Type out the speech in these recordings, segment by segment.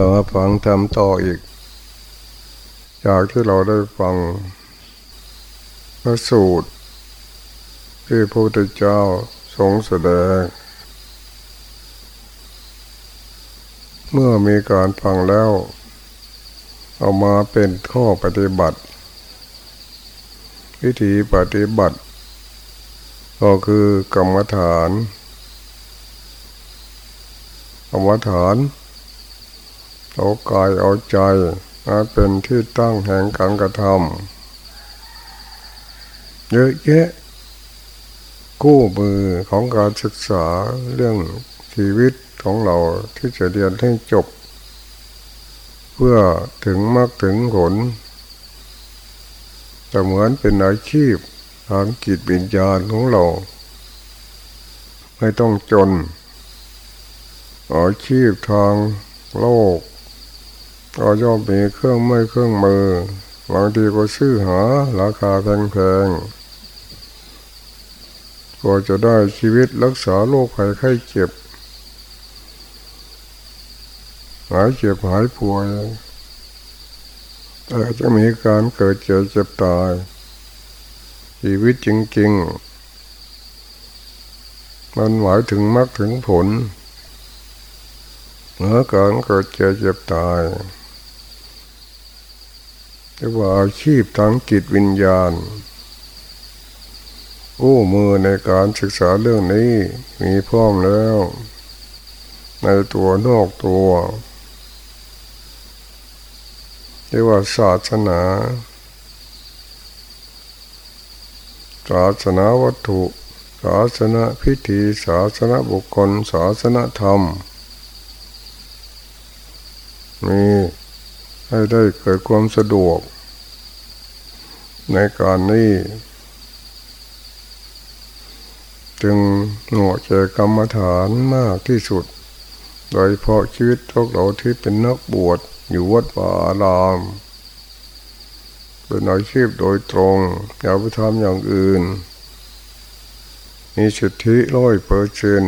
เรามาฟังทำต่ออีก จากที่เราได้ฟังพระสูตร ที่พระพุทธเจ้าทรงแสดง เมื่อมีการฟังแล้ว เอามาเป็นข้อปฏิบัติ วิธีปฏิบัติ ก็คือกรรมฐานกรรมฐาน เอากายเอาใจมาเป็นที่ตั้งแห่งการกระทำเยอะแยะกู้มือของการศึกษาเรื่องชีวิตของเราที่จะเรียนให้จบ เพื่อถึงมากถึงผลแต่เหมือนเป็นอาชีพทางจิตวิญญาณของเรา ไม่ต้องจนอาชีพทางโลก ก็ย่อมมีเครื่องไม่เครื่องมือบางทีก็ซื้อหาราคาแพงๆก็จะได้ชีวิตรักษาโรคภัยไข้เจ็บ หายเจ็บหายป่วย แต่จะมีการเกิดเจ็บเจ็บตาย ชีวิตจริงๆ มันหมายถึงมรรคถึงผลเหนือการเกิดเจ็บเจ็บตาย เรียกว่าอาชีพทางจิตวิญญาณอู้มือในการศึกษาเรื่องนี้มีพร้อมแล้ว ในตัวนอกตัวเรียกว่าศาสนาศาสนาวัตถุ ศาสนาพิธีศาสนาบุคคล ศาสนาธรรมมี ให้ได้เกิดความสะดวก ในการนี้ จึงหน่วใจกรรมฐานมากที่สุด โดยเพราะชีวิตพวกเราที่เป็นนักบวชอยู่วัดป่าอารามเป็นอาชีพโดยตรง อย่าไปทำอย่างอื่น มีสิทธิร้อยเปอร์เซน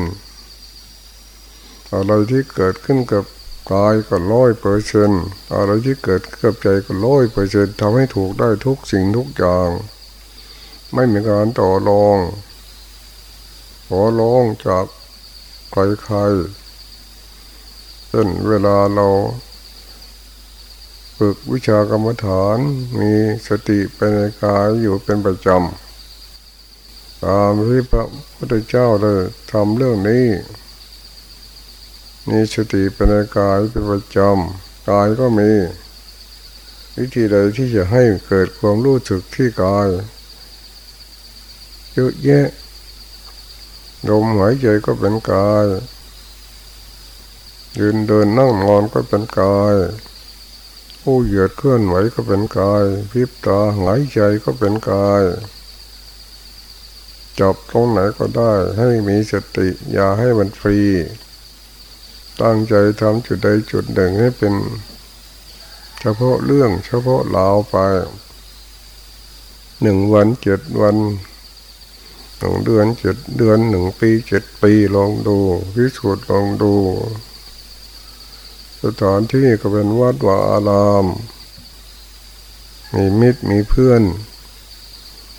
อะไรที่เกิดขึ้นกับ กายก็ร้อยเปอร์เซนอะไรที่เกิดกับใจก็ร้อยเปอร์เซนทำให้ถูกได้ทุกสิ่งทุกอย่าง ไม่มีการต่อรองขอร้องจากใครๆเช่นเวลาเราฝึกวิชากรรมฐานมีสติเป็นในกายอยู่เป็นประจำตามที่พระพุทธเจ้าเลยทำเรื่องนี้ มีสติเป็นกายเป็นประจำกายก็มี วิธีใดที่จะให้เกิดความรู้สึกที่กายเยอะแยะลมหายใจก็เป็นกายยืนเดินนั่งนอนก็เป็นกายผู้เหยียดเคลื่อนไหวก็เป็นกายพิบตาหายใจก็เป็นกายจับตรงไหนก็ได้ให้มีสติ อย่าให้มันฟรี ตั้งใจทำจุดใดจุดหนึ่งให้เป็น เฉพาะเรื่องเฉพาะลาวไปหนึ่งวันเจ็ดวันหนึ่งเดือนเจ็ดเดือนหนึ่งปีเจ็ดปีลองดูพิสูจน์ลองดู สถานที่ก็เป็นวัดวาอาราม มีมิตรมีเพื่อน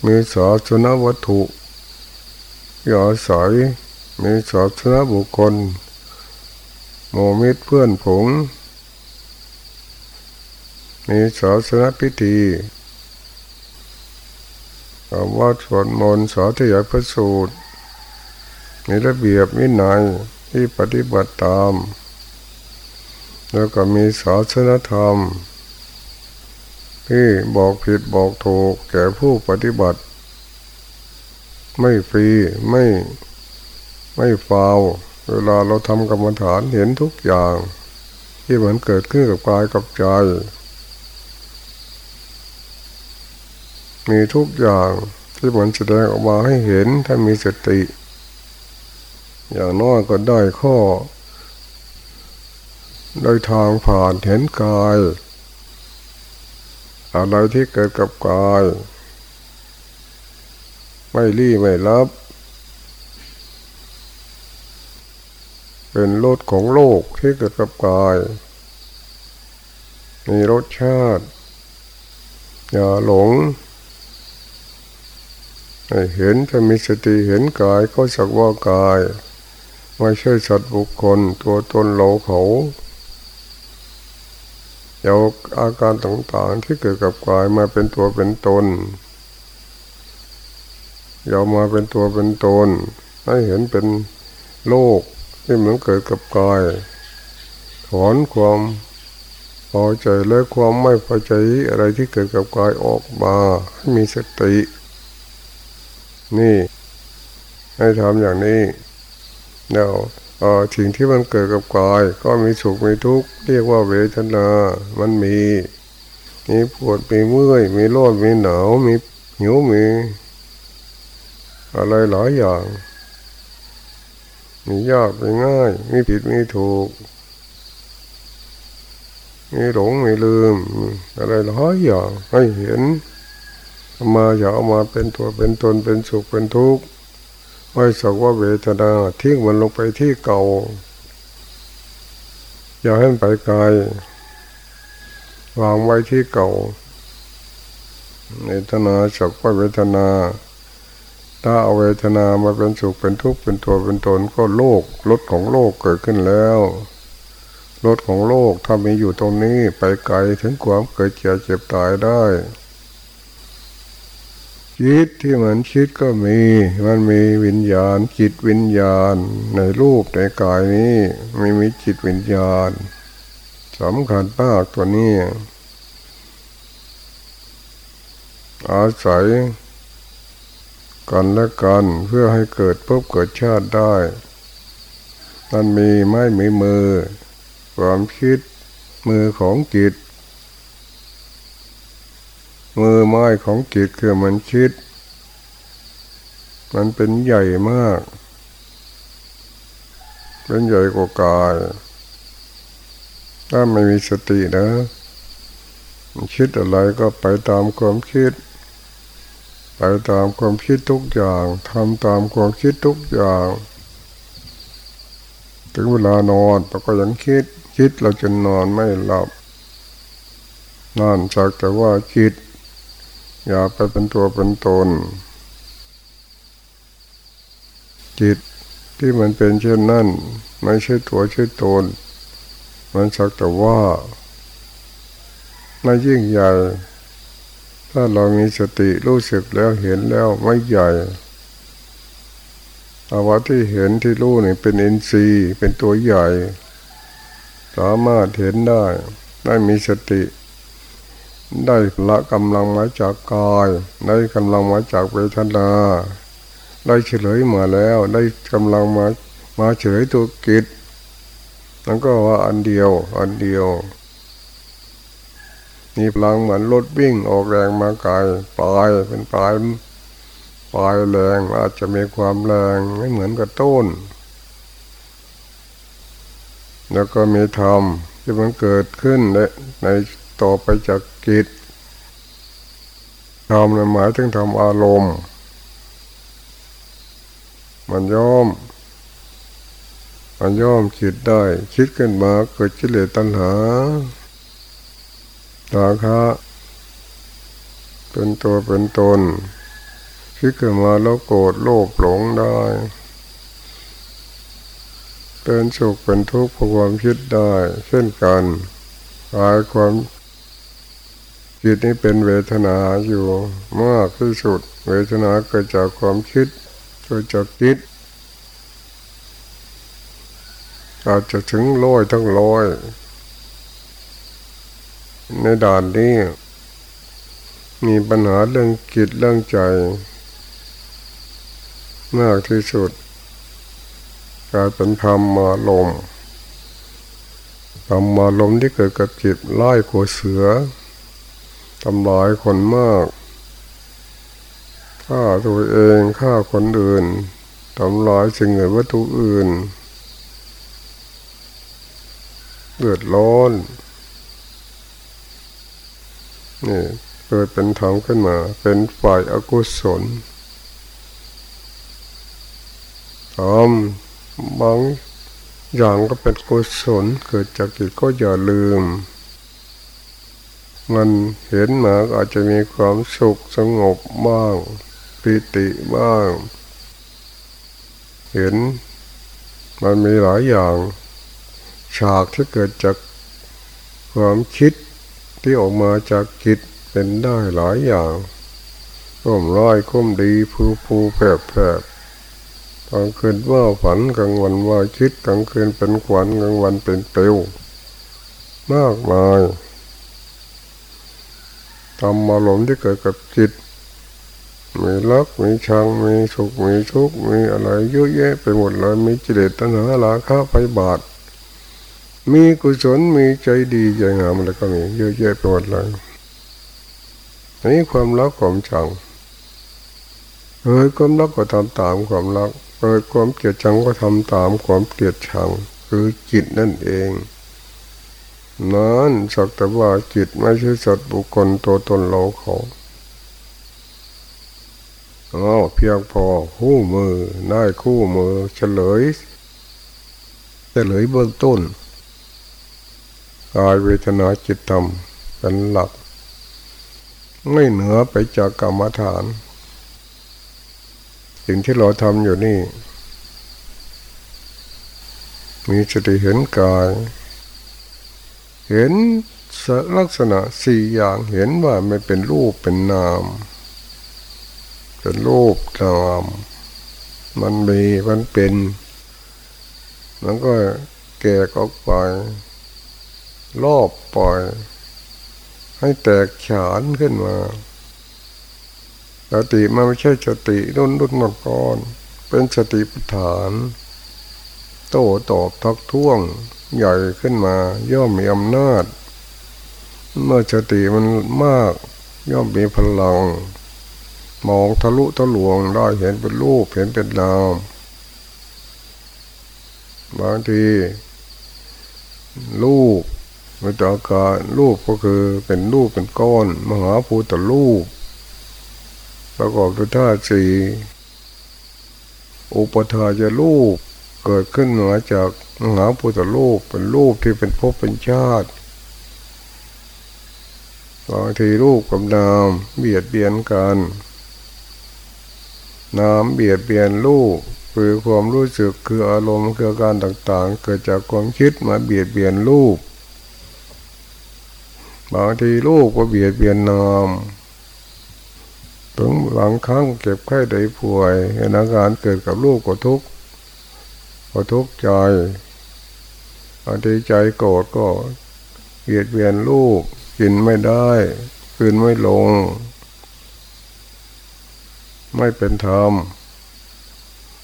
มีศาสนวัตถุยาสายมีศาสนบุคคล โมมิตรเพื่อนผงมีศาสนพิธีว่าสวดมนต์สาธยายพระสูตรมีระเบียบวินัยที่ปฏิบัติตาม แล้วก็มีศาสนธรรม ที่บอกผิดบอกถูกแก่ผู้ปฏิบัติ ไม่ฟรีไม่ไม่ฟาว เวลาเราทำกรรมฐานเห็นทุกอย่าง ที่มันเกิดขึ้นกับกายกับใจ มีทุกอย่างที่มันแสดงออกมาให้เห็นถ้ามีสติ อย่างน้อยก็ได้ข้อ ได้ทางผ่านเห็นกาย อะไรที่เกิดกับกาย ไม่รีไม่รับ เป็นรถของโลกที่เกิดกับกาย มีรสชาติ อย่าหลงเห็นถ้ามีสติเห็นกายก็สักว่ากาย ไม่ใช่สัตว์บุคคลตัวตนเราเขาเอาอาการต่างๆที่เกิดกับกายมาเป็นตัวเป็นตนอย่ามาเป็นตัวเป็นตนให้เห็นเป็นโลก ที่มันเกิดกับกายถอนความพอใจและความไม่พอใจอะไรที่เกิดกับกายออกมาให้มีสติ นี่ ให้ทำอย่างนี้แล้วสิ่งที่มันเกิดกับกาย ก็มีสุขมีทุกข์เรียกว่าเวทนา มันมีมีปวดมีเมื่อย มีร้อนมีหนาวมีหิวมี อะไรหลายอย่าง มียากมีง่าย มีผิดมีถูก มีหลงมีลืม อะไรหลายอย่างให้เห็นมาอย่าเอามาเป็นตัวเป็นตนเป็นสุขเป็นทุกข์ไม่สักว่าเวทนาทิ้งมันลงไปที่เก่า อย่าให้มันไปไกลวางไว้ที่เก่าเวทนาสักว่าเวทนา ถ้าเอาเวทนามาเป็นสุขเป็นทุกข์เป็นตัวเป็นตนก็โลกรถของโลกเกิดขึ้นแล้วรถของโลกถ้ามีอยู่ตรงนี้ไปไกลถึงความเกิดเจ็บเจ็บตายได้คิดที่มันคิดก็มี มันมีวิญญาณ จิตวิญญาณ ในรูปในกายนี้ไม่มีจิตวิญญาณสำคัญมากตัวนี้ อาศัย กันและกันเพื่อให้เกิดพบเกิดชาติได้มันมีไม่มีมือ ความคิดมือของจิต มือไม้ของจิตคือมันคิด มันเป็นใหญ่มาก เป็นใหญ่กว่ากาย ถ้าไม่มีสตินะ มันคิดอะไรก็ไปตามความคิด ไปตามความคิดทุกอย่างทำตามความคิดทุกอย่าง ถึงเวลานอนเราก็ยังคิดคิดเราจะนอนไม่หลับนั่นจากแต่ว่าคิด อย่าไปเป็นตัวเป็นตน จิตที่มันเป็นเช่นนั้น ไม่ใช่ตัวใช่ตน มันสักแต่ว่า ไม่ยิ่งใหญ่ ถ้าเรามีสติรู้สึกแล้วเห็นแล้วไม่ใหญ่ภาวะที่เห็นที่รู้นี่เป็นอินทรีย์เป็นตัวใหญ่ สามารถเห็นได้ ได้มีสติ ได้ละกำลังมาจากกาย ได้กำลังมาจากเวทนา ได้เฉลยมาแล้ว ได้กำลังมามาเฉลยตัวกิจนั่นก็ว่าอันเดียว อันเดียว มีพลังเหมือนรถวิ่งออกแรงมาไกลปลายเป็นปลายปลายแรงอาจจะมีความแรงไม่เหมือนกับต้น แล้วก็มีธรรมที่มันเกิดขึ้นในในต่อไปจากกิจทำหมายถึงทำอารมณ์ มันย่อม มันย่อมคิดได้ คิดขึ้นมาเกิดกิเลสตัณหา ตาคะเป็นตัวเป็นตนคิดขึ้นมาแล้วโกรธโลภหลงได้ เป็นสุขเป็นทุกข์เพราะความคิดได้ เช่นกันกายความจิตนี้เป็นเวทนาอยู่มากที่สุด เวทนาเกิดจากความคิดเกิดจากคิดอาจจะถึงร้อยทั้งร้อย ในด่านนี้ มีปัญหาเรื่องจิตเรื่องใจ มากที่สุดกลายเป็นธรรมมาลมธรรมมาลมที่เกิดกับจิตไล่ขัวเสือทำลายคนมากฆ่าตัวเองฆ่าคนอื่นทำลายสิ่งอื่นวัตถุอื่นเดือดร้อน นี่เกิดเป็นธรรมขึ้นมา เป็นฝ่ายอากุศลทำบางอย่างก็เป็นกุศลเกิดจากจิตก็อย่าลืม มันเห็นมาอาจจะมีความสุขสงบบ้าง ปิติบ้าง เห็นมันมีหลายอย่าง ฉากที่เกิดจากความคิด ที่ออกมาจากจิตเป็นได้หลายอย่างก้มร้อยก้มดีผู้ผูแผบแผบกลางคืนว่าฝันกลางวันว่าคิดกลางคืนเป็นขวัญกลางวันเป็นเปลวมากมายทำอารมที่เกิดกับจิต มีรักมีชังมีสุขมีทุกข์มีอะไรเยอะแยะไปหมดเลยมีจิตตัณหาราคะไปบาท มีกุศลมีใจดีใจงามอะไรก็มีเยอะแยะไปหมดเลยนี่ความรักความชังเกิดความรักก็ทำตามความรักเกิดความเกลียดชังก็ทำตามความเกลียดชัง คือจิตนั่นเองนั้นสักแต่ว่าจิตไม่ใช่สัตว์บุคคลตัวตนเราเขาอ๋อเพียงพอคู่มือได้คู่มือเฉลยเฉลยเบื้องต้น กายเวทนาจิตธรรมเป็นหลัก ไม่เหนือไปจากกรรมฐาน สิ่งที่เราทำอยู่นี่ มีสติเห็นกาย เห็นลักษณะสี่อย่างเห็นว่าไม่เป็นรูปเป็นนาม เป็นรูปนาม มันมีมันเป็น มันก็แก่ก็ไป รอบปล่อย ให้แตกฉานขึ้นมาสติมันไม่ใช่สติรุ่นรุ่นนก่อน เป็นสติปัฏฐาน โตตอบทักท้วงใหญ่ขึ้นมา ย่อมมีอำนาจ เมื่อสติมันมาก ย่อมมีพลัง มองทะลุทะลวงได้เห็นเป็นรูปเห็นเป็นนามบางทีรูป มตาการรูปก็คือเป็นรูปเป็นก้อน มหาภูตรูป ประกอบด้วยธาตุสี่อุปทาจะรูปเกิดขึ้นมาจากมหาภูตรูปเป็นรูปที่เป็นภพเป็นชาติบางทีรูปกับนามเบียดเบียนกันนามเบียดเบียนรูปคือความรู้สึกคืออารมณ์คือการต่างๆ เกิดจากความคิดมาเบียดเบียนรูป บางทีลูกก็เบียดเบียนนามถึงบางครั้งเก็บไข้ได้ป่วยเหตุการณ์เกิดกับลูกก็ทุกข์ก็ทุกข์ใจบางทีใจโกรธก็เบียดเบียนลูกกินไม่ได้คืนไม่ลง ไม่เป็นธรรม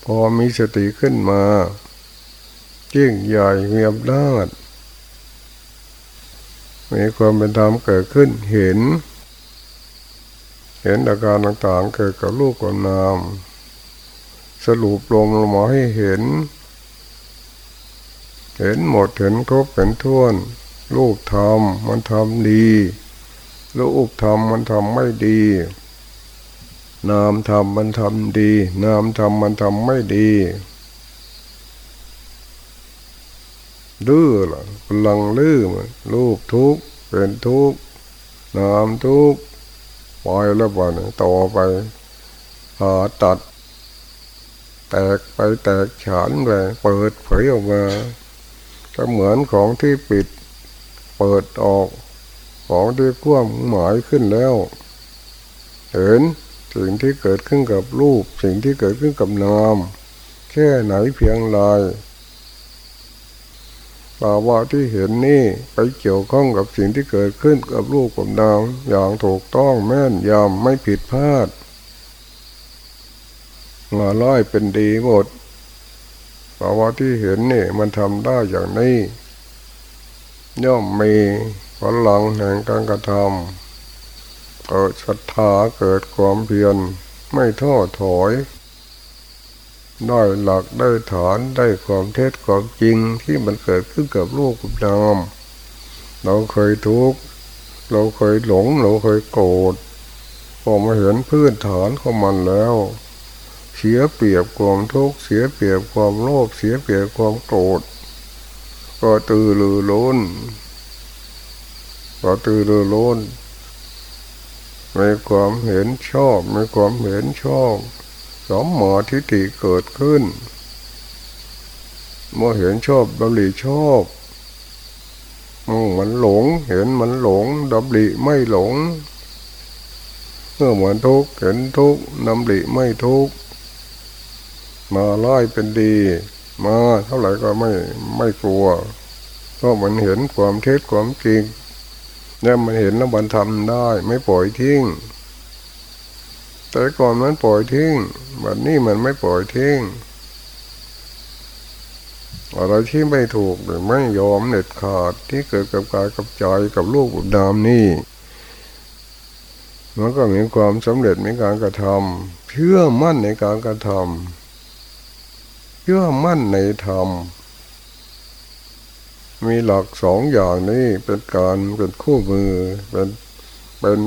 พอมีสติขึ้นมายิ่งใหญ่มีอำนาจ มีความเป็นธรรมเกิดขึ้นเห็น เห็นอาการต่างๆ เกิดกับลูกกับนาม สรุปลมลงมาให้เห็น เห็นหมดเห็นครบเห็นท้วนลูกทำมันทำดีลูกทำมันทำไม่ดี นามทำมันทำดี นามทำมันทำไม่ดี ดื้อล่ะพลังลื้อมันรูปทุกเป็นทุกนามทุกปล่อยแล้ววันต่อไปหาตัด แตกไปแตกฉานไปเปิดเผยออกมาก็เหมือนของที่ปิด เปิดออก ของที่คว่ำหมายขึ้นแล้วเห็นสิ่งที่เกิดขึ้นกับรูป สิ่งที่เกิดขึ้นกับนาม แค่ไหนเพียงไร ภาวะที่เห็นนี่ไปเกี่ยวข้องกับสิ่งที่เกิดขึ้นกับรูปกับนามอย่างถูกต้องแม่นยำไม่ผิดพลาดงาร้อยเป็นดีหมดภาวะที่เห็นนี่มันทำได้อย่างนี้ ย่อมมีพลังแห่งการกระทำเกิดศรัทธาเกิดความเพียรไม่ท้อถอย ได้หลักได้ฐานได้ความเท็จความจริงที่มันเกิดขึ้นกับลูกกับนามเราเคยทุกข์เราเคยหลง เราเคยโกรธพอมาเห็นพื้นฐานของมันแล้ว เสียเปรียบความทุกข์เสียเปรียบความโลภเสียเปรียบความโกรธก็ตื่นลือล้นก็ตื่นรือร้นมีความเห็นชอบมีความเห็นชอบ สมหมอทิฏฐิเกิดขึ้นเมื่อเห็นชอบดำริชอบมันหลง เห็นมันหลงดำริไม่หลงเมื่อเหมือนทุกเห็นทุกดำริไม่ทุกมาไล่เป็นดี มาเท่าไหร่ก็ไม่ไม่กลัวเพราะมันเห็นความเท็จความจริงเนี่ยมันเห็นแล้วมันทำได้ ไม่ปล่อยทิ้ง แต่ก่อนมันปล่อยทิ้งแบบนี้มันไม่ปล่อยทิ้งอะไรที่ไม่ถูกหรือไม่ยอมเด็ดขาดที่เกิดกับกายกับใจกับลูกดามนี่มันก็มีความสำเร็จในการกระทำเชื่อมั่นในการกระทำเชื่อมั่นในธรรม มีหลักสองอย่างนี้เป็นการเป็นคู่มือเป็นเป็น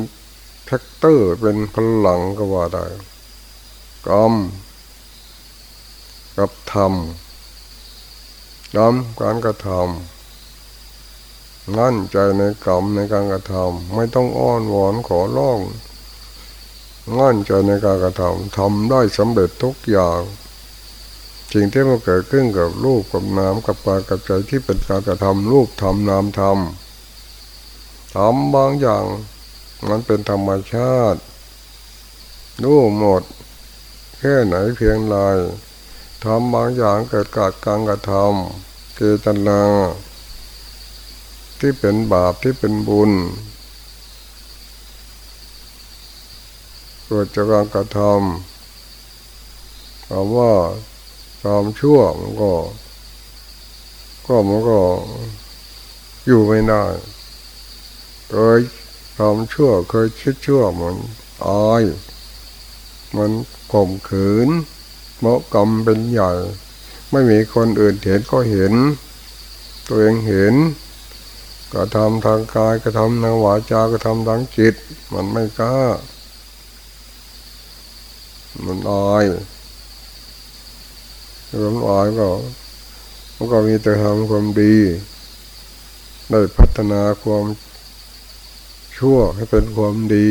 แทรกเตอร์เป็นพลังก็ว่าได้กรรมกับธรรมกรรมการกระทำมั่นใจในกรรมในการกระทำไม่ต้องอ้อนวอนขอร้องมั่นใจในการกระทำทำได้สำเร็จทุกอย่างสิ่งที่มันเกิดขึ้นกับรูปกับนามกับกายกับใจที่เป็นการกระทำรูปทำนามทำทำบางอย่าง มันเป็นธรรมชาติรู้หมด แค่ไหนเพียงไรทำบางอย่างเกิดกาดการกระทำเกตนาที่เป็นบาปที่เป็นบุญเกิดจากการกระทำคำว่าความชั่วมันก็ ก็มันก็อยู่ไม่ได้เคย ทำชั่วเคยคิดชั่วมันอาย มันข่มขืนเมาะกรรมเป็นใหญ่ ไม่มีคนอื่นเห็นก็เห็น ตัวเองเห็นก็ทำทางกายก็ทำทางวาจาก็ทำทางจิต มันไม่กล้า มันอายความอายก็มันก็มีแต่ทำความดี ได้พัฒนาความ ชั่วให้เป็นความดี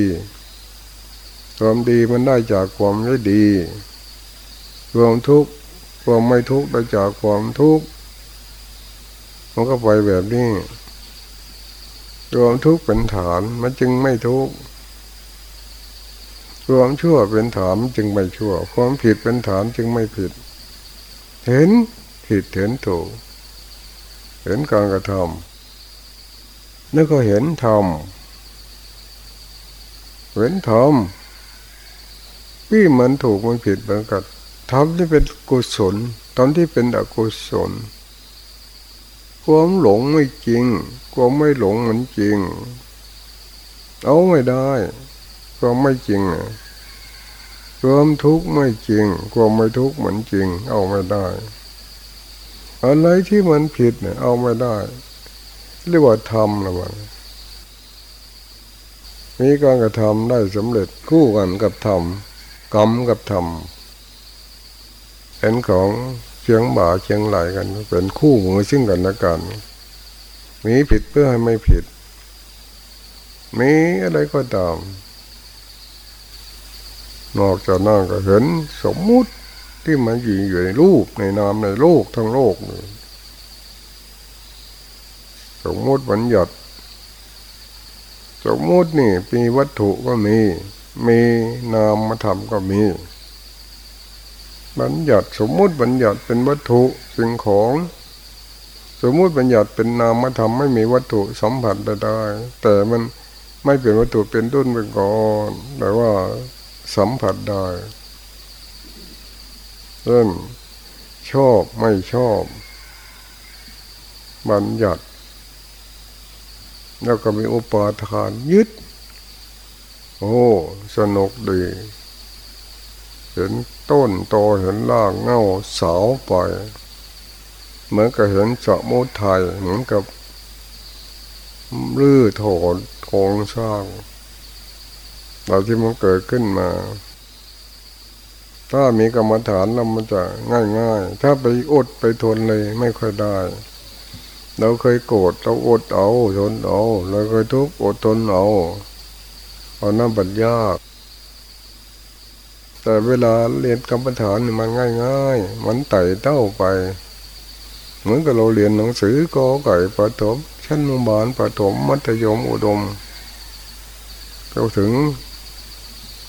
ความดีมันได้จากความไม่ดี ความทุกข์ความไม่ทุกข์ได้จากความทุกข์มันก็ไปแบบนี้ความทุกข์เป็นฐานมันจึงไม่ทุกข์ความชั่วเป็นฐานจึงไม่ชั่ว ความผิดเป็นฐานจึงไม่ผิด เห็นผิดเห็นถูก เห็นการกระทำแล้วก็เห็นธรรม เห็นธรรมที่มันถูกมันผิดเหมือนกันทำที่เป็นกุศลทำที่เป็นอกุศลความหลงไม่จริงความไม่หลงมันจริง เอาไม่ได้ความไม่จริงความทุกข์ไม่จริงความไม่ทุกข์เหมือนจริง เอาไม่ได้อะไรที่มันผิดเนี่ยเอาไม่ได้ เรียกว่าทำนะมัน มีการกระทำได้สำเร็จคู่กันกับธรรมกรรมกับธรรมเป็นของเชียงบ่าเชียงไหลกัน เป็นคู่มือซึ่งกันและกัน มีผิดเพื่อให้ไม่ผิด มีอะไรก็ตาม นอกจากนั้นก็เห็นสมมุติที่มันอยู่อยู่ในรูปในนามในโลกทั้งโลกสมมุติบัญญัติ สมมุตินี่มีวัตถุก็มี มีนามธรรมก็มี บัญญัติสมมุติบัญญัติเป็นวัตถุสิ่งของ สมมุติบัญญัติเป็นนามธรรมไม่มีวัตถุสัมผัสได้ แต่มันไม่เป็นวัตถุเป็นต้นเป็นก่อนแต่ว่าสัมผัสได้เช่นชอบไม่ชอบ บัญญัติ แล้วก็มีอุปาทานยึด โอ้สนุกดี เห็นต้นโตเห็นล่างเงาเสาไปเหมือนกับเห็นสมุทัยเหมือนกับรื้อถอนโครงสร้างเราที่มันเกิดขึ้นมา ถ้ามีกรรมฐานเรามันจะง่ายง่ายถ้าไปอดไปทนเลยไม่ค่อยได้ เราเคยโกรธเราอดเอาทนเอา เราเคยทุกข์อดทนเอาเอาน้ำบัญยาก แต่เวลาเรียนกรรมฐานมันง่าย ๆ มันไต่เต้าไป เหมือนกับเราเรียนหนังสือกอไก่ประถมชั้นมุบาลประถมมัธยมอุดมเราถึง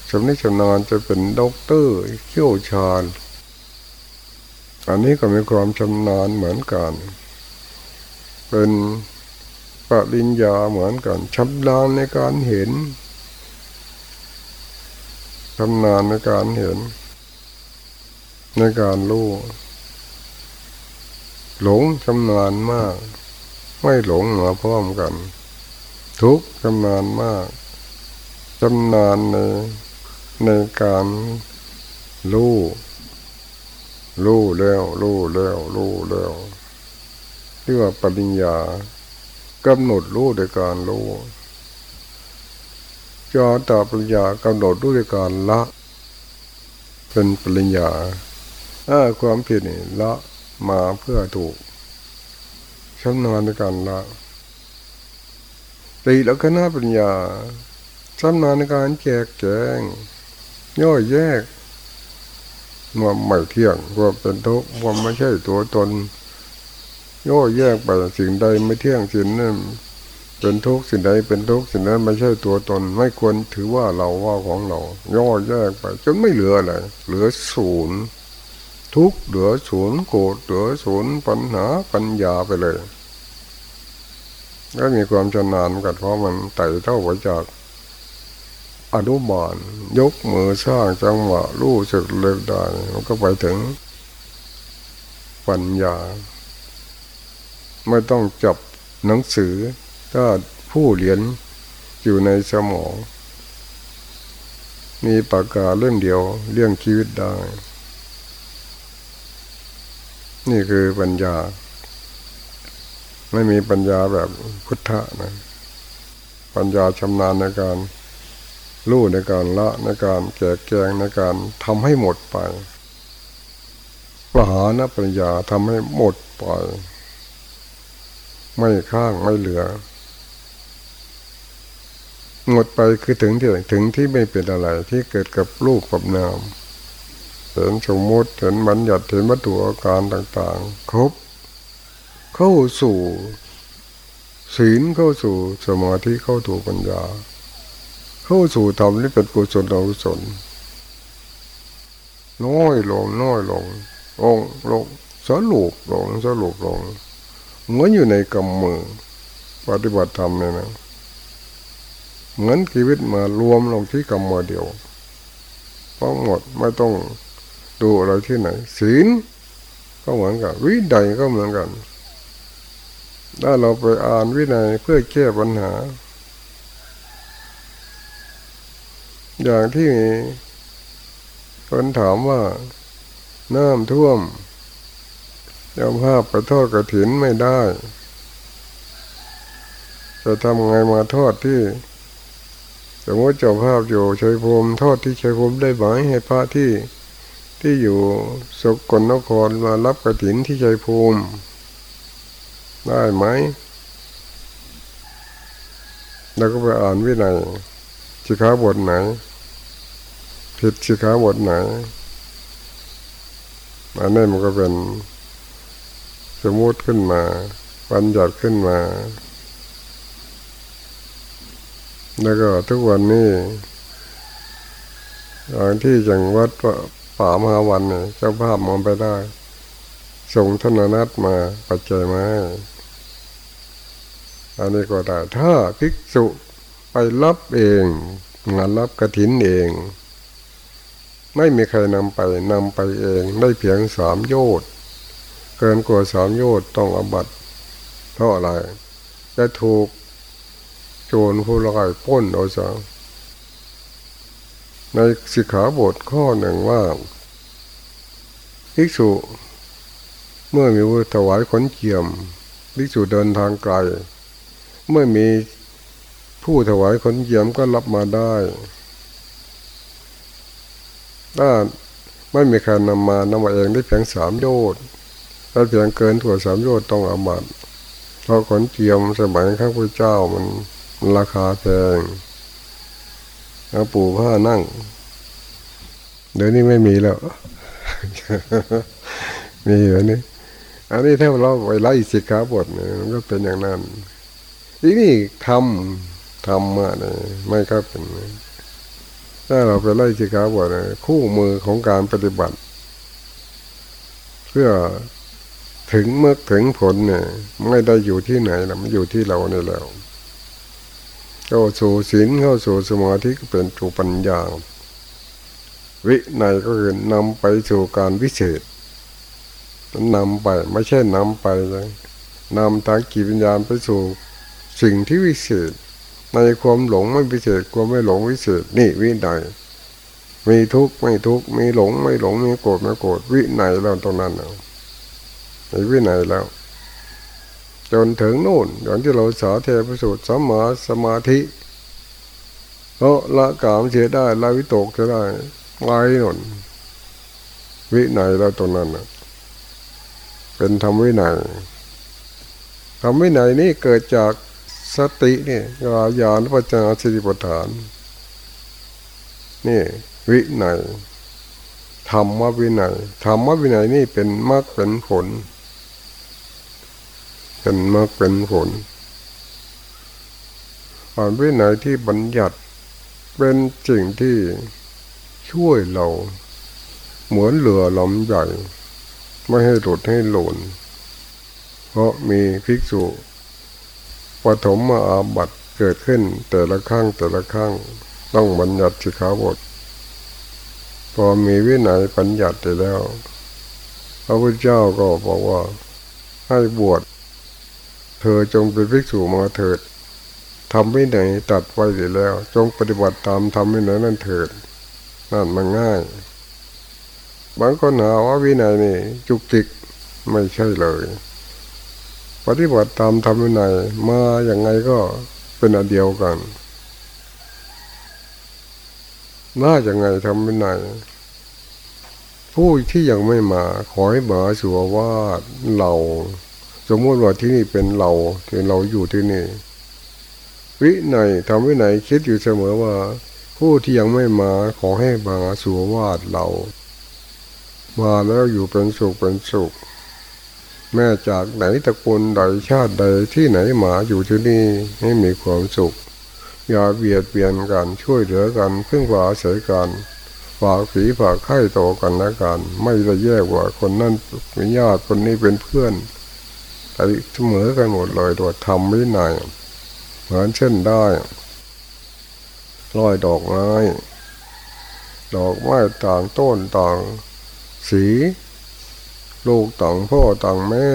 ชำนิชำนาญจะเป็นด็อกเตอร์เขี่ยวชาญ อันนี้ก็มีความชำนาญเหมือนกัน เป็นปริญญาเหมือนกันชำนาญในการเห็นชำนาญในการเห็น ในการรู้หลงชำนาญมาก ไม่หลงมาพร้อมกัน ทุกชำนาญมากชำนาญในในการรู้รู้แล้วรู้แล้วรู้แล้ว เรียกว่าปริญญากำหนดรู้โดยการรู้จอตาปริญญากำหนดด้วยการละ เป็นปริญญาถ้าความผิดนี่ละมาเพื่อถูกชำนาญในการละตีแล้วก็น่าปัญญาชำนาญในการแจกแจงย่อยแยกว่าไม่เที่ยงว่าเป็นทุกข์ว่าไม่ใช่ตัวตน ย่อยแยกไปสิ่งใดไม่เที่ยงสิ่งนั้นเป็นทุกข์สิ่งใดเป็นทุกข์สิ่งนั้นไม่ใช่ตัวตน ไม่ควรถือว่าเราว่าของเรา ย่อแยกไป จนไม่เหลืออะไรเหลือศูนย์ทุกเหลือศูนย์โกรธเหลือศูนย์ปัญหาปัญญาไปเลยก็มีความชำนาญกันเพราะมันไต่เท่าไวจากอนุบาลยกมือสร้างจังหวะรู้สึกเลิกได้มันก็ไปถึงปัญญา ไม่ต้องจับหนังสือ ถ้าผู้เรียนอยู่ในสมอง มีปากกาเล่มเดียวเรื่องชีวิตได้ นี่คือปัญญา ไม่มีปัญญาแบบพุทธะนะ ปัญญาชำนาญในการรู้ในการละในการแกะแกงในการทำให้หมดไปปหานปัญญาทำให้หมดไป ไม่ข้างไม่เหลือ หมดไปคือถึงที่ถึงที่ไม่เป็นอะไรที่เกิดกับรูปกับนามเห็นสมมติเห็นบัญญัติเห็นวัตถุอาการต่างๆ ครบ เข้าสู่ศีลเข้าสู่สมาธิเข้าถูกปัญญา เข้าสู่ธรรมที่เป็นกุศลอกุศลน้อยลงน้อยลงลงลงสรุปลงสรุปลง เหมือนอยู่ในกำมือ ปฏิบัติธรรมเนี่ยนะเหมือนชีวิตมารวมลงที่กรรมเดียวทั้งหมดไม่ต้องดูอะไรที่ไหน ศีลก็เหมือนกันวินัยก็เหมือนกัน ถ้าเราไปอ่านวินัยเพื่อแก้ปัญหา อย่างที่คนถามว่าน้ำท่วม ยอมภาพไปทอดกระถินไม่ได้ จะทำไงมาทอดที่สมมติเจ้าภาพอยู่ชัยภูมิทอดที่ชัยภูมิได้ไหมให้พระที่ที่อยู่สกลนครมารับกระถินที่ชัยภูมิ ได้ไหม แล้วก็ไปอ่านวินัยสิขาบทไหน ผิดสิขาบทไหนอันนี้มันก็เป็น สมมติขึ้นมาปัญญัติขึ้นมา แล้วก็ทุกวันนี้ตอนที่จังวัดป่ามหาวันเนี่ยเจ้าภาพมองไปได้ส่งธนนัตมาปัจจัยมาอันนี้ก็ได้ถ้าภิกษุไปรับเองงานรับกระถินเอง ไม่มีใครนำไปนำไปเอง ได้เพียงสามโยชน์ กินกว่าสามโยชน์ต้องอบัตเพราะอะไรจะถูกโจรผู้ร้ายป้นเอาซะในสิกขาบทข้อหนึ่งว่าภิกษุเมื่อมีผู้ถวายขนเกี่ยมภิกษุเดินทางไกล เมื่อมีผู้ถวายขนเกี่ยมก็รับมาได้ถ้าไม่มีใครนำมานำมาเองได้เพียงสามโยชน์ ถ้าเพียงเกินถั่วสามโยชน์ต้องอามัดเพราะขนเจียมสมัยข้าพเจ้ามันราคาแพงแล้วปู่ผ้านั่ง เดี๋ยวนี้ไม่มีแล้ว มีอยู่นี่อันนี้ถ้าเราไปไล่สิกขาบทเนี่ยมันก็เป็นอย่างนั้นทีนี่ทำทำมาเนี่ยไม่ก็เป็นถ้าเราไปไล่สิกขาบทเนี่ยคู่มือของการปฏิบัติ เพื่อ ถึงเมื่อถึงผลเนี่ยไม่ได้อยู่ที่ไหนนะมันอยู่ที่เราเนี่ยแล้วเข้าสู่ศีลเข้าสู่สมาธิก็เป็นจูปัญญา วิในก็คือนำไปสู่การวิเศษนำไปไม่ใช่นำไปเลยนำทางกิจวิญญาณไปสู่สิ่งที่วิเศษ ในความหลงไม่วิเศษความไม่หลงวิเศษ นี่วิในมีทุกข์ไม่ทุกข์มีหลงไม่หลงมีโกรธไม่โกรธวิในแล้วตรงนั้นเอา ในวิในแล้ว จนถึงโน่นอย่างที่เราสาเทประสูตรสัมมาสมาธิเพราะละกามเสียได้ละวิตกเสียได้ไว้หน่นวิในแล้วตรงนั้นเป็นธรรมวินัยธรรมวินัยนี่เกิดจากสตินี่กายานปัจจาสิริปฐาน นี่ วินัยธรรมวินัยธรรมวินัยนี่เป็นมรรคเป็นผล เป็นมรรคเป็นผลความวินัยที่บัญญัติเป็นสิ่งที่ช่วยเรา เหมือนเรือลำใหญ่ ไม่ให้หลุดให้หล่นเพราะมีภิกษุปฐมมาอาบัตเกิดขึ้นแต่ละครั้งแต่ละครั้งต้องบัญญัติสิขาบท พอมีวินัยบัญญัติแล้ว พระพุทธเจ้าก็บอกว่าให้บวช เธอจงเป็นภิกษุมาเถิดทำวินัยตัดไว้เสีแล้ว จงปฏิบัติตามทำวินัยนั่นเถิด นั่นมันง่าย บางคนหาว่าวินัยนี่ จุกจิกไม่ใช่เลย ปฏิบัติตามธรรมวินัยมาอย่างไงก็เป็นอันเดียวกันน่าอย่างไงทำวินัยผู้ที่ยังไม่มาขอให้มาสัวว่าเรา สมมติว่าที่นี่เป็นเราที่เราอยู่ที่นี่ วินัยทำวินัยคิดอยู่เสมอว่า ผู้ที่ยังไม่มาขอให้มาสัววาดเรา มาแล้วอยู่เป็นสุขเป็นสุข แม่จากไหนตระกูลใดชาติใดที่ไหนมาอยู่ที่นี่ให้มีความสุข อย่าเบียดเบียนกันช่วยเหลือกันพึ่งพาอาศัยกันฝากผีฝากไข่โตกันและกัน ไม่ได้แยกว่าคนนั้นเป็นญาติคนนี้เป็นเพื่อน แต่เสมอกันหมดเลยตัวทำไม่ไหนเหมือนเช่นได้ลอยดอกไม้ ดอกไม้ต่างต้นต่าง สี ลูกต่างพ่อต่างแม่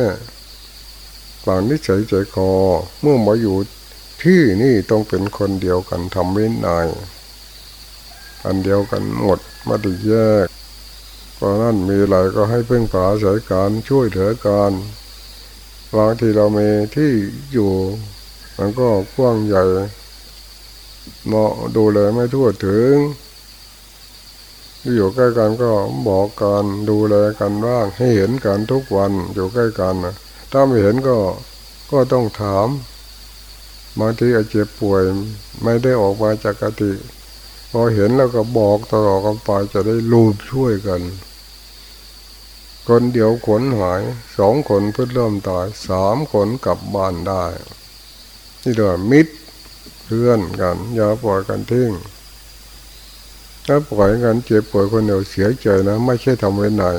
ต่างนิสัยใจคอ เมื่อมาอยู่ที่นี่ต้องเป็นคนเดียวกันทำไม่นายอันเดียวกันหมดไม่ได้แยกเพราะนั้นมีอะไรก็ให้เพิ่งผาสายการช่วยเหลือกัน บางทีเรามีที่อยู่ มันก็กว้างใหญ่เหมาะดูแลไม่ทั่วถึง อยู่ใกล้กันก็บอกกันดูแลกันบ้าง ให้เห็นกันทุกวันอยู่ใกล้กันนะถ้าไม่เห็นก็ก็ต้องถามบางทีอาจเจ็บป่วยไม่ได้ออกมาจากกติ พอเห็นแล้วก็บอกตลอดกันไปจะได้รูปช่วยกัน คนเดียวขนหายสองคนเพื่อเริ่มตายสามคนกลับบ้านได้ นี่เดือมิตรเพื่อนกัน อย่าปล่อยกันทิ้งถ้าปล่อยกันเจ็บป่วยคนเดียวเสียใจนะ ไม่ใช่ทำเว้นนาย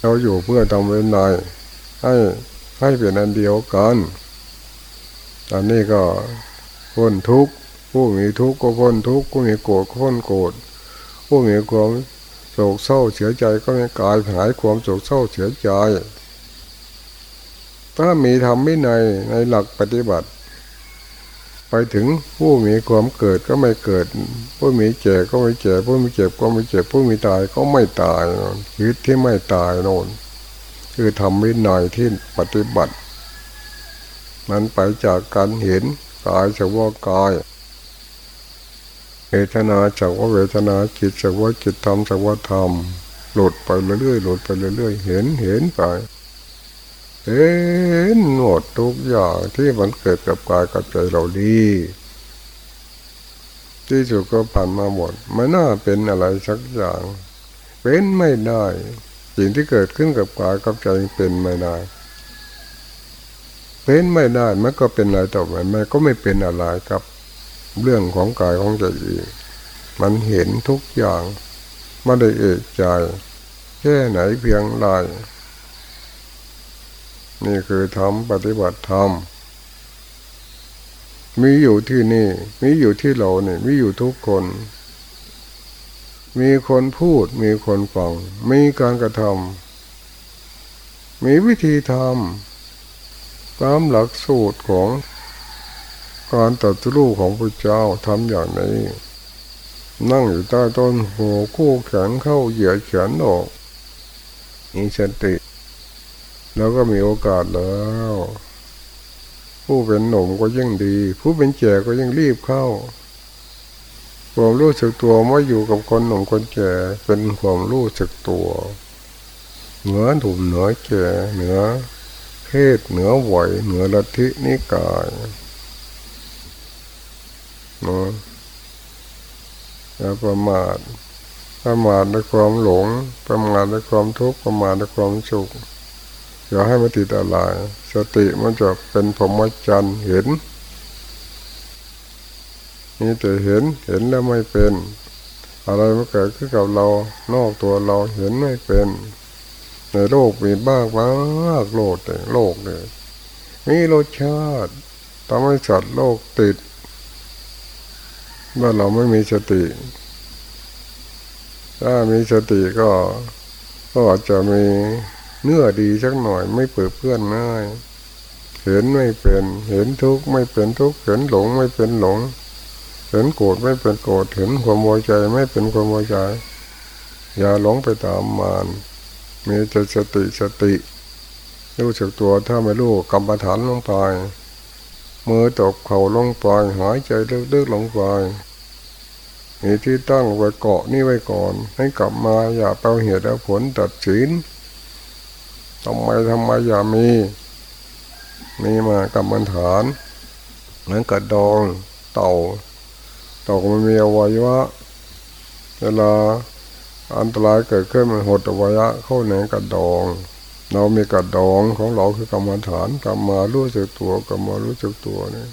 เราอยู่เพื่อทำเว้นนายให้ให้เป็นอันเดียวกันอันนี้ก็พ้นทุกข์ผู้มีทุกข์ก็พ้นทุกข์ผู้มีโกรธก็พ้นโกรธผู้มีความ โศกเศร้าเสียใจก็ไม่กายหายความโศกเศร้าเสียใจ ถ้ามีทำไม่ในในหลักปฏิบัติ ไปถึงผู้มีความเกิดก็ไม่เกิด ผู้มีเจ็บก็ไม่เจ็บผู้มีเจ็บก็ไม่เจ็บผู้มีตายก็ไม่ตายชีวิตที่ไม่ตายโน่นคือทำวินัยที่ปฏิบัติ มันไปจากการเห็นกายจากว่ากาย เวทนาจากว่าเวทนาจิตจากว่าจิตธรรมจากว่าธรรมหลุดไปเรื่อยๆหลุดไปเรื่อยๆ เห็นเห็นไปเห็นหมดทุกอย่างที่มันเกิดกับกายกับใจเราดีที่สุดก็ผ่านมาหมดไม่น่าเป็นอะไรสักอย่าง เป็นไม่ได้ สิ่งที่เกิดขึ้นกับกายกับใจเป็นไม่ได้ เป็นไม่ได้มันก็เป็นอะไรต่อไปมันก็ไม่เป็นอะไรกับ เรื่องของกายของใจอีกมันเห็นทุกอย่างไม่ได้เอกใจแค่ไหนเพียงไรนี่คือทำปฏิบัติธรรมมีอยู่ที่นี่ มีอยู่ที่เราเนี่ยมีอยู่ทุกคน มีคนพูด มีคนฟัง มีการกระทำมีวิธีทำตามหลักสูตรของ การตัดสู้ของพระเจ้าทำอย่างนี้ นั่งอยู่ใต้ต้นโหคู่แขนเข้าเหยียดแขนออกมีสติ แล้วก็มีโอกาสแล้ว ผู้เป็นหนุ่มก็ยิ่งดี ผู้เป็นแก่ก็ยิ่งรีบเข้าความรู้สึกตัวไม่อยู่กับคนหนุ่มคนแก่เป็นความรู้สึกตัวเหนือหนุ่มเหนือแก่เหนือเพศเหนือไหวเหนือลัทธินิกาย นะอย่าประมาทประมาทในความหลง ประมาทในความทุกข์ประมาทในความสุขอย่าให้มันติดอะไรสติมันจะเป็นผรมจันเห็นนี่แต่เห็นเห็นแล้วไม่เป็น อะไรมันเกิดขึ้นกับเรา นอกตัวเราเห็นไม่เป็น ในโลกมีบ้างมากโลกเลยโลกเลยมีรสชาติทำให้สัตว์โลกติด เมื่อเราไม่มีสติ ถ้ามีสติก็ก็อาจจะมีเนื้อดีสักหน่อย ไม่เปิดเพื่อนง่ายเห็นไม่เป็น เห็นทุกข์ไม่เป็นทุกข์เห็นหลงไม่เป็นหลง เห็นโกรธไม่เป็นโกรธเห็นความวใจไม่เป็นความวใจ อย่าหลงไปตามมานมีแต่สติสติ รู้สึกตัวถ้าไม่รู้กรรมฐานลงไป มือตบเข่าลงไปหายใจลึกๆลงไปมีที่ตั้งไว้เกาะนี่ไว้ก่อน ให้กลับมาอย่าเป้าเหตุและผลตัดสินทำไมทำไมอย่ามีมีมากรรมฐานเหมือนกระดองเต่าเต่ามันมีอวัยวะเวลาอันตรายเกิดขึ้นมันหดอวัยวะเข้าในกระดอง เรามีกระดองของเราคือกรรมฐานกรรมารู้จักตัวกรรมารู้จักตัวนี่